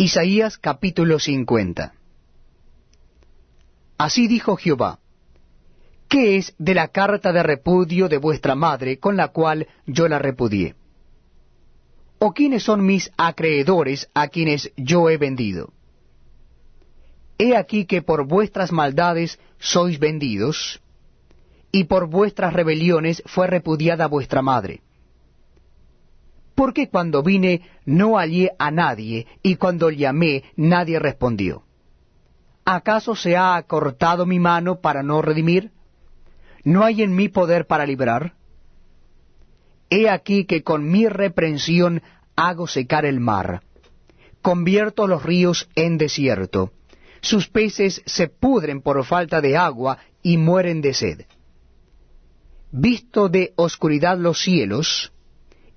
Isaías capítulo 50 Así dijo Jehová, ¿qué es de la carta de repudio de vuestra madre con la cual yo la repudié? ¿O quiénes son mis acreedores a quienes yo he vendido? He aquí que por vuestras maldades sois vendidos, y por vuestras rebeliones fue repudiada vuestra madre. ¿Por qué cuando vine no hallé a nadie, y cuando llamé nadie respondió? ¿Acaso se ha acortado mi mano para no redimir? ¿No hay en mí poder para librar? He aquí que con mi reprensión hago secar el mar, convierto los ríos en desierto, sus peces se pudren por falta de agua y mueren de sed. Visto de oscuridad los cielos,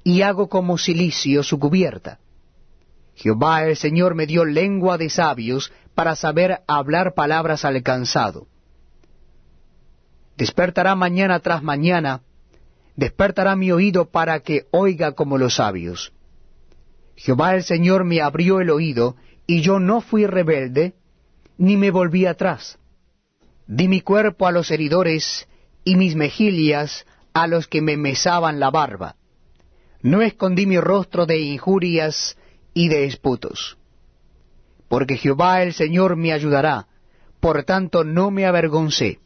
y hago como silicio su cubierta. Jehová el Señor me dio lengua de sabios para saber hablar palabras al cansado. Despertará mañana tras mañana, despertará mi oído para que oiga como los sabios. Jehová el Señor me abrió el oído, y yo no fui rebelde, ni me volví atrás. Di mi cuerpo a los heridores, y mis mejillas a los que me mesaban la barba. No escondí mi rostro de injurias y de esputos porque Jehová el Señor me ayudará, por tanto no me avergoncé.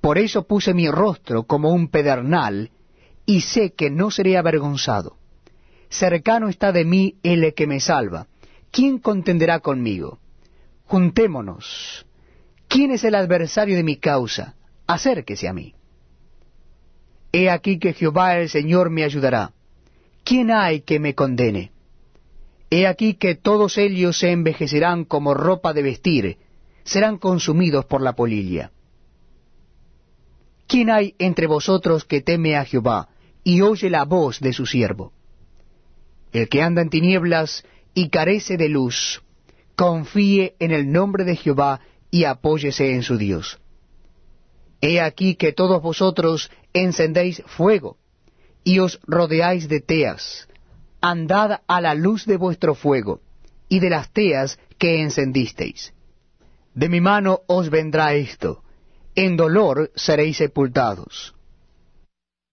Por eso puse mi rostro como un pedernal, y sé que no seré avergonzado. Cercano está de mí el que me salva. ¿Quién contenderá conmigo? Juntémonos. ¿Quién es el adversario de mi causa? Acérquese a mí. He aquí que Jehová el Señor me ayudará. ¿Quién hay que me condene? He aquí que todos ellos se envejecerán como ropa de vestir, serán consumidos por la polilla. ¿Quién hay entre vosotros que teme a Jehová y oye la voz de su siervo? El que anda en tinieblas y carece de luz, confíe en el nombre de Jehová y apóyese en su Dios. He aquí que todos vosotros encendéis fuego, y os rodeáis de teas, andad a la luz de vuestro fuego, y de las teas que encendisteis. De mi mano os vendrá esto, en dolor seréis sepultados.